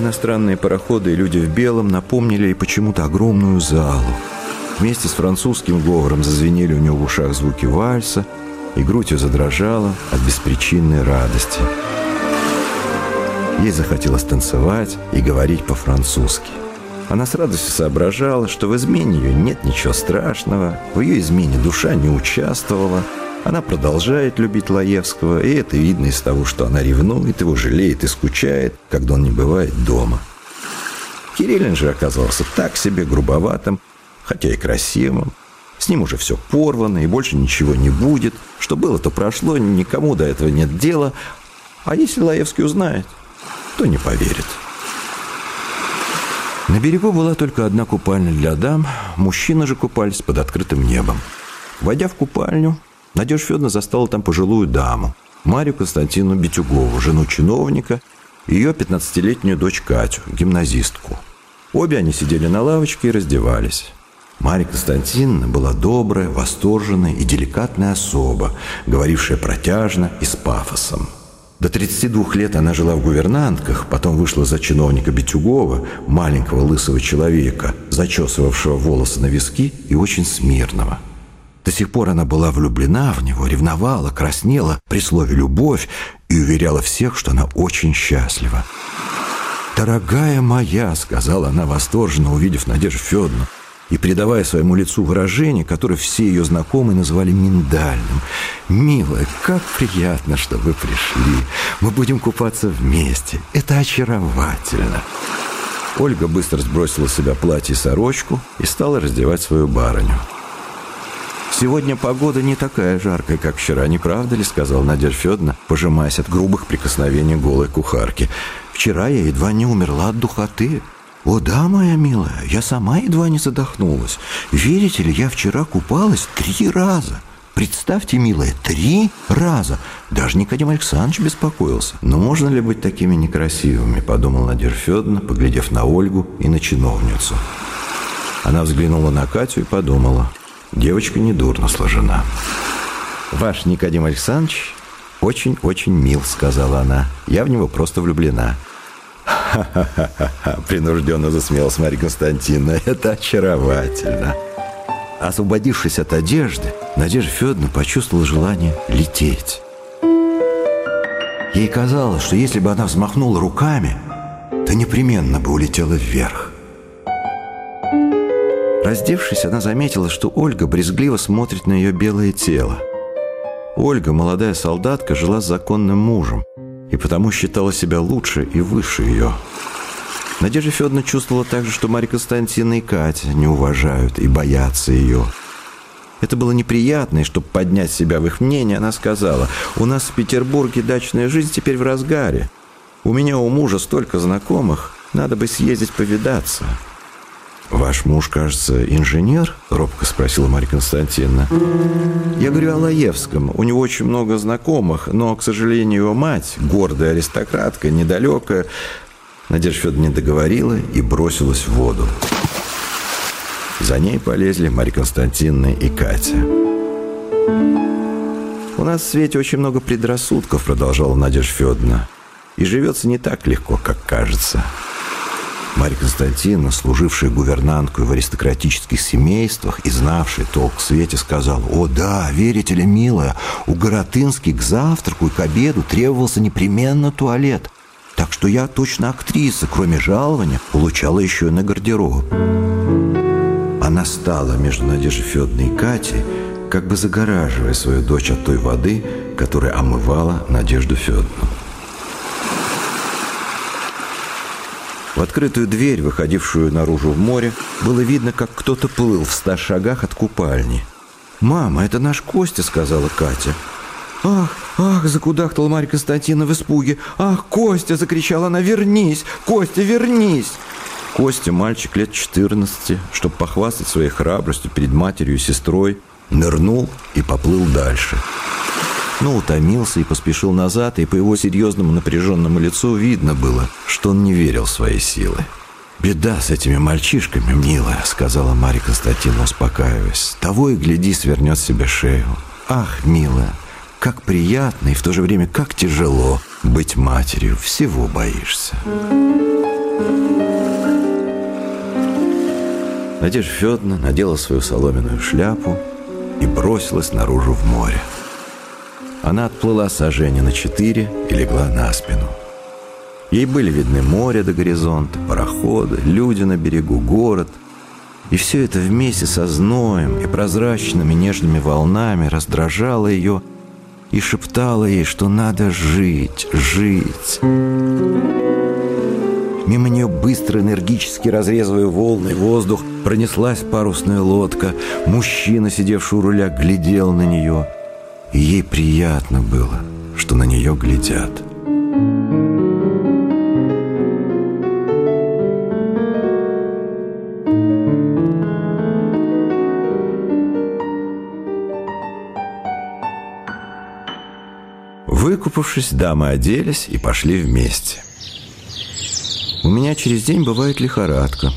Иностранные пароходы и люди в белом напомнили ей почему-то огромную залу. Вместе с французским говором зазвенели у него в ушах звуки вальса, и грудь ее задрожала от беспричинной радости. Ей захотелось танцевать и говорить по-французски. Она с радостью соображала, что в измене ее нет ничего страшного, в ее измене душа не участвовала. Она продолжает любить Лаевского, и это видно из того, что она ревнует его, жалеет и скучает, когда он не бывает дома. Кириллин же оказался так себе грубоватым, хотя и красивым. С ним уже все порвано, и больше ничего не будет. Что было, то прошло, никому до этого нет дела. А если Лаевский узнает, то не поверит. На берегу была только одна купальня для дам, мужчины же купались под открытым небом. Войдя в купальню, Надежда Федоровна застала там пожилую даму, Марию Константину Битюгову, жену чиновника, и ее 15-летнюю дочь Катю, гимназистку. Обе они сидели на лавочке и раздевались. Марья Константиновна была добрая, восторженная и деликатная особа, говорившая протяжно и с пафосом. До 32 лет она жила в гувернантках, потом вышла за чиновника Битюгова, маленького лысого человека, зачесывавшего волосы на виски и очень смирного. До сих пор она была влюблена в него, ревновала, краснела при слове «любовь» и уверяла всех, что она очень счастлива. «Дорогая моя», — сказала она восторженно, увидев Надежду Федоровну, и придавая своему лицу выражение, которое все ее знакомые называли миндальным. «Милая, как приятно, что вы пришли. Мы будем купаться вместе. Это очаровательно». Ольга быстро сбросила с себя платье и сорочку и стала раздевать свою барыню. «Сегодня погода не такая жаркая, как вчера, не правда ли?» сказала Надежда Федоровна, пожимаясь от грубых прикосновений голой кухарки. «Вчера я едва не умерла от духоты». «О да, моя милая, я сама едва не задохнулась. Верите ли, я вчера купалась три раза». Представьте, милая, три раза. Даже Никодим Александрович беспокоился. Но можно ли быть такими некрасивыми, подумала Надежда Федоровна, поглядев на Ольгу и на чиновницу. Она взглянула на Катю и подумала, девочка недурно сложена. «Ваш Никодим Александрович очень-очень мил», — сказала она. «Я в него просто влюблена». «Ха-ха-ха-ха!» — принужденно засмеялась Марья Константиновна. «Это очаровательно!» Освободившись от одежды, Надежда Федоровна почувствовала желание лететь. Ей казалось, что если бы она взмахнула руками, то непременно бы улетела вверх. Раздевшись, она заметила, что Ольга брезгливо смотрит на ее белое тело. Ольга, молодая солдатка, жила с законным мужем и потому считала себя лучше и выше ее. Надежда Федоровна чувствовала также, что Марья Константиновна и Катя не уважают и боятся ее. Это было неприятно, и чтобы поднять себя в их мнение, она сказала, «У нас в Петербурге дачная жизнь теперь в разгаре. У меня у мужа столько знакомых, надо бы съездить повидаться». «Ваш муж, кажется, инженер?» – робко спросила Марья Константиновна. «Я говорю о Лаевском. У него очень много знакомых, но, к сожалению, его мать, гордая аристократка, недалекая...» Надежда Федоровна не договорила и бросилась в воду. За ней полезли Марья Константиновна и Катя. «У нас в свете очень много предрассудков», – продолжала Надежда Федоровна. «И живется не так легко, как кажется». Марья Константиновна, служившая гувернанткой в аристократических семействах и знавшая толк в свете, сказала, «О да, верите ли, милая, у Горотынских к завтраку и к обеду требовался непременно туалет, так что я точно актриса, кроме жалования, получала еще и на гардероб». Она стала между Надеждой Федоровной и Катей, как бы загораживая свою дочь от той воды, которая омывала Надежду Федоровну. В открытую дверь, выходившую наружу в море, было видно, как кто-то плыл в ста шагах от купальни. «Мама, это наш Костя», — сказала Катя. «Ах, ах!» — закудахтала Марья Константина в испуге. «Ах, Костя!» — закричала она. «Вернись! Костя, вернись!» Костя, мальчик лет 14, чтобы похвастать своей храбростью перед матерью и сестрой, нырнул и поплыл дальше но утомился и поспешил назад, и по его серьезному напряженному лицу видно было, что он не верил в свои силы. «Беда с этими мальчишками, милая», — сказала Марья Константиновна, успокаиваясь. «Того и гляди, свернет себе шею. Ах, милая, как приятно и в то же время как тяжело быть матерью, всего боишься». Надежда Федоровна надела свою соломенную шляпу и бросилась наружу в море. Она отплыла сожжение на четыре и легла на спину. Ей были видны море до горизонта, пароходы, люди на берегу, город. И все это вместе со зноем и прозрачными нежными волнами раздражало ее и шептало ей, что надо жить, жить. Мимо нее быстро, энергически разрезывая волны, воздух, пронеслась парусная лодка. Мужчина, сидевший у руля, глядел на нее. И ей приятно было, что на нее глядят. Выкупавшись, дамы оделись и пошли вместе. «У меня через день бывает лихорадка,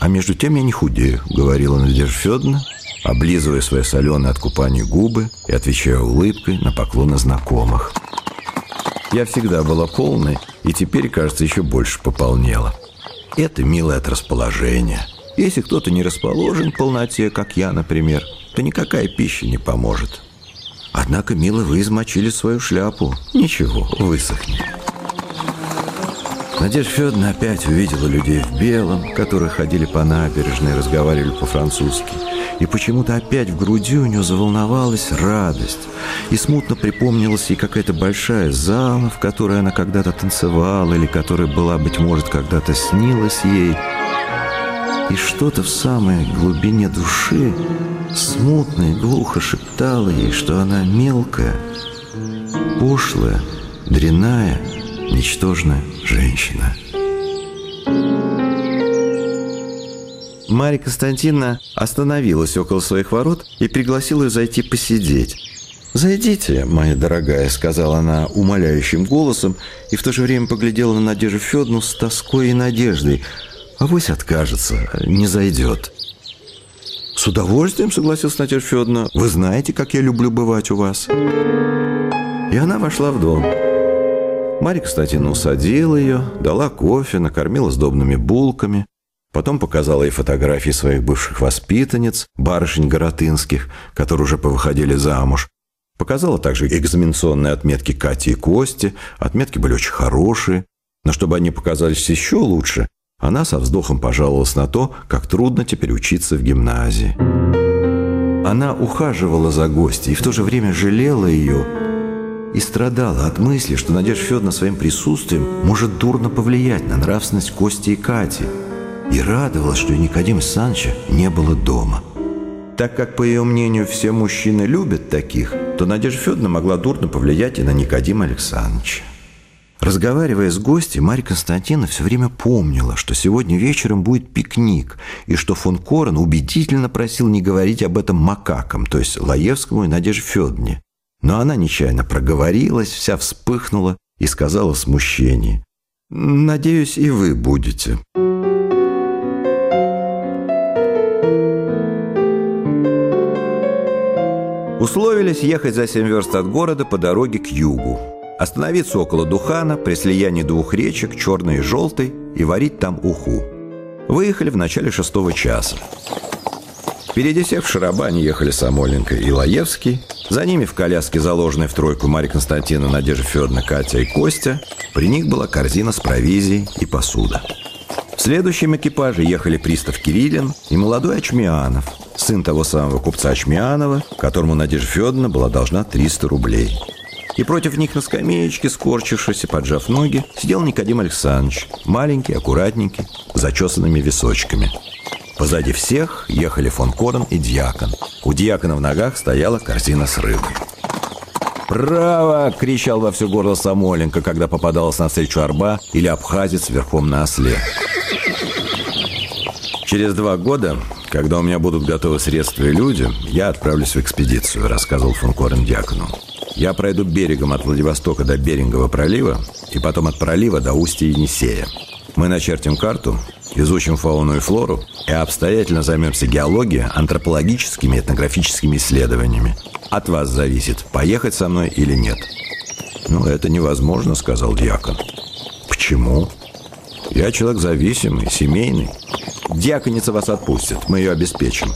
а между тем я не худею», — говорила Надежда Федоровна, облизывая свои соленые от купания губы и отвечая улыбкой на поклоны знакомых. «Я всегда была полной, и теперь, кажется, еще больше пополнела. Это милое от расположения. Если кто-то не расположен к полноте, как я, например, то никакая пища не поможет. Однако, мило, вы измочили свою шляпу. Ничего, высохнет». Надежда Федоровна опять увидела людей в белом, которые ходили по набережной разговаривали по-французски. И почему-то опять в груди у нее заволновалась радость. И смутно припомнилась ей какая-то большая зала, в которой она когда-то танцевала, или которая была, быть может, когда-то снилась ей. И что-то в самой глубине души смутно и глухо шептало ей, что она мелкая, пошлая, дряная, ничтожная женщина. Марья Константиновна остановилась около своих ворот и пригласила ее зайти посидеть. «Зайдите, моя дорогая», — сказала она умоляющим голосом и в то же время поглядела на Надежду Федоровну с тоской и надеждой. «Авось откажется, не зайдет». «С удовольствием», — согласилась Надежда Федоровна. «Вы знаете, как я люблю бывать у вас». И она вошла в дом. Марья Константиновна усадила ее, дала кофе, накормила сдобными булками. Потом показала ей фотографии своих бывших воспитанниц, барышень Горотынских, которые уже повыходили замуж. Показала также экзаменационные отметки Кати и Кости. Отметки были очень хорошие. Но чтобы они показались еще лучше, она со вздохом пожаловалась на то, как трудно теперь учиться в гимназии. Она ухаживала за гостей и в то же время жалела ее и страдала от мысли, что Надежда Федоровна своим присутствием может дурно повлиять на нравственность Кости и Кати, и радовалась, что и Никодима Санча не было дома. Так как, по ее мнению, все мужчины любят таких, то Надежда Федоровна могла дурно повлиять и на Никодима Александровича. Разговаривая с гостем, Марья Константиновна все время помнила, что сегодня вечером будет пикник, и что фон Корен убедительно просил не говорить об этом макакам, то есть Лаевскому и Надежде Федоровне. Но она нечаянно проговорилась, вся вспыхнула и сказала в смущении. «Надеюсь, и вы будете». Условились ехать за семь верст от города по дороге к югу. Остановиться около Духана при слиянии двух речек, черной и желтой, и варить там уху. Выехали в начале шестого часа. Впереди всех в шарабане ехали Самойленко и Лаевский. За ними в коляске, заложенной в тройку Марья Константина, Надежда Федоровна, Катя и Костя, при них была корзина с провизией и посуда. В следующем экипаже ехали пристав Кириллин и молодой Ачмианов, сын того самого купца Ачмианова, которому Надежда Федоровна была должна 300 рублей. И против них на скамеечке, скорчившись и поджав ноги, сидел Никодим Александрович, маленький, аккуратненький, с зачесанными височками – Позади всех ехали фон Корн и Дьякон. У Дьякона в ногах стояла корзина с рыбой. «Право!» — кричал во все горло Самоленко, когда попадалась на встречу арба или абхазец верхом на осле. «Через два года, когда у меня будут готовы средства и люди, я отправлюсь в экспедицию», — рассказывал фон Корен Дьякону. «Я пройду берегом от Владивостока до Берингового пролива и потом от пролива до устья Енисея. Мы начертим карту, изучим фауну и флору и обстоятельно займемся геологией, антропологическими и этнографическими исследованиями. От вас зависит, поехать со мной или нет. «Ну, это невозможно», — сказал дьякон. «Почему?» Я человек зависимый, семейный. Дьяконица вас отпустит, мы ее обеспечим.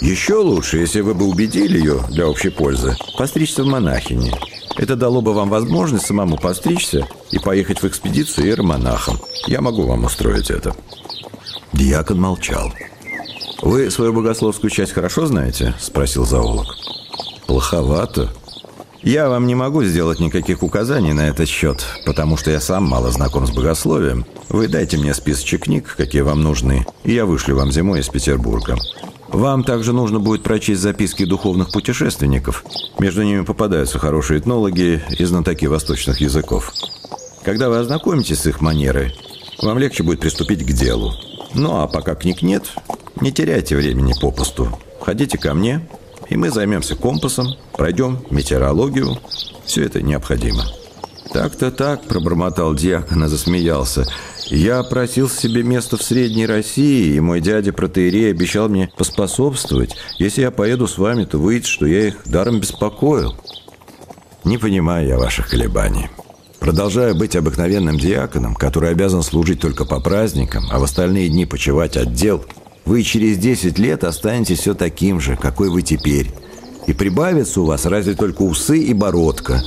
Еще лучше, если вы бы убедили ее для общей пользы постричься в монахини. Это дало бы вам возможность самому постричься и поехать в экспедицию иеромонахом. Я могу вам устроить это». Дьякон молчал. «Вы свою богословскую часть хорошо знаете?» – спросил зоолог. «Плоховато. Я вам не могу сделать никаких указаний на этот счет, потому что я сам мало знаком с богословием. Вы дайте мне списочек книг, какие вам нужны, и я вышлю вам зимой из Петербурга. Вам также нужно будет прочесть записки духовных путешественников. Между ними попадаются хорошие этнологи и знатоки восточных языков. Когда вы ознакомитесь с их манерой, вам легче будет приступить к делу. Ну а пока книг нет, не теряйте времени попусту. Ходите ко мне, и мы займемся компасом, пройдем метеорологию. Все это необходимо. Так-то так, пробормотал диакон и засмеялся. Я просил себе место в Средней России, и мой дядя протеерей обещал мне поспособствовать. Если я поеду с вами, то выйдет, что я их даром беспокоил. Не понимаю я ваших колебаний. Продолжая быть обыкновенным диаконом, который обязан служить только по праздникам, а в остальные дни почивать отдел, вы через 10 лет останетесь все таким же, какой вы теперь. И прибавится у вас разве только усы и бородка.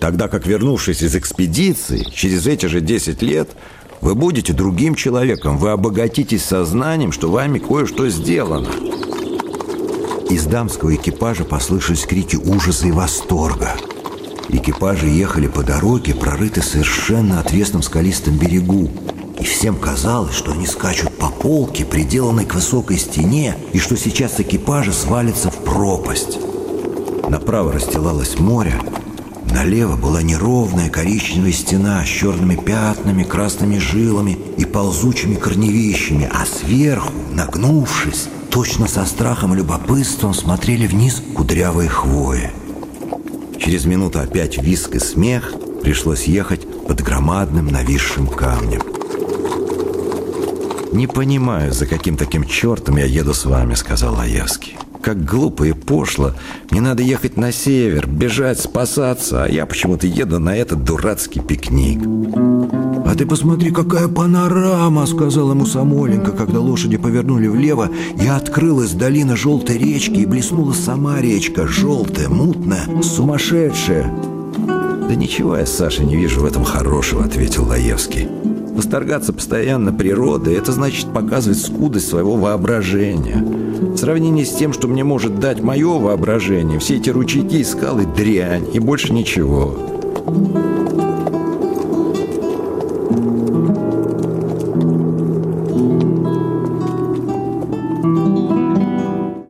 Тогда как, вернувшись из экспедиции, через эти же 10 лет – вы будете другим человеком, вы обогатитесь сознанием, что вами кое-что сделано. Из дамского экипажа послышались крики ужаса и восторга. Экипажи ехали по дороге, прорытой совершенно отвесном скалистом берегу. И всем казалось, что они скачут по полке, приделанной к высокой стене, и что сейчас экипажи свалятся в пропасть. Направо расстилалось море, Налево была неровная коричневая стена с черными пятнами, красными жилами и ползучими корневищами, а сверху, нагнувшись, точно со страхом и любопытством смотрели вниз кудрявые хвои. Через минуту опять виск и смех пришлось ехать под громадным нависшим камнем. «Не понимаю, за каким таким чертом я еду с вами», — сказал Лаевский как глупо и пошло. Мне надо ехать на север, бежать, спасаться, а я почему-то еду на этот дурацкий пикник. «А ты посмотри, какая панорама!» — сказал ему Самоленко, когда лошади повернули влево, и открылась долина желтой речки, и блеснула сама речка, желтая, мутная, сумасшедшая. «Да ничего я, Саша, не вижу в этом хорошего», — ответил Лаевский. Восторгаться постоянно природой – это значит показывать скудость своего воображения. В сравнении с тем, что мне может дать мое воображение, все эти ручейки и скалы – дрянь и больше ничего.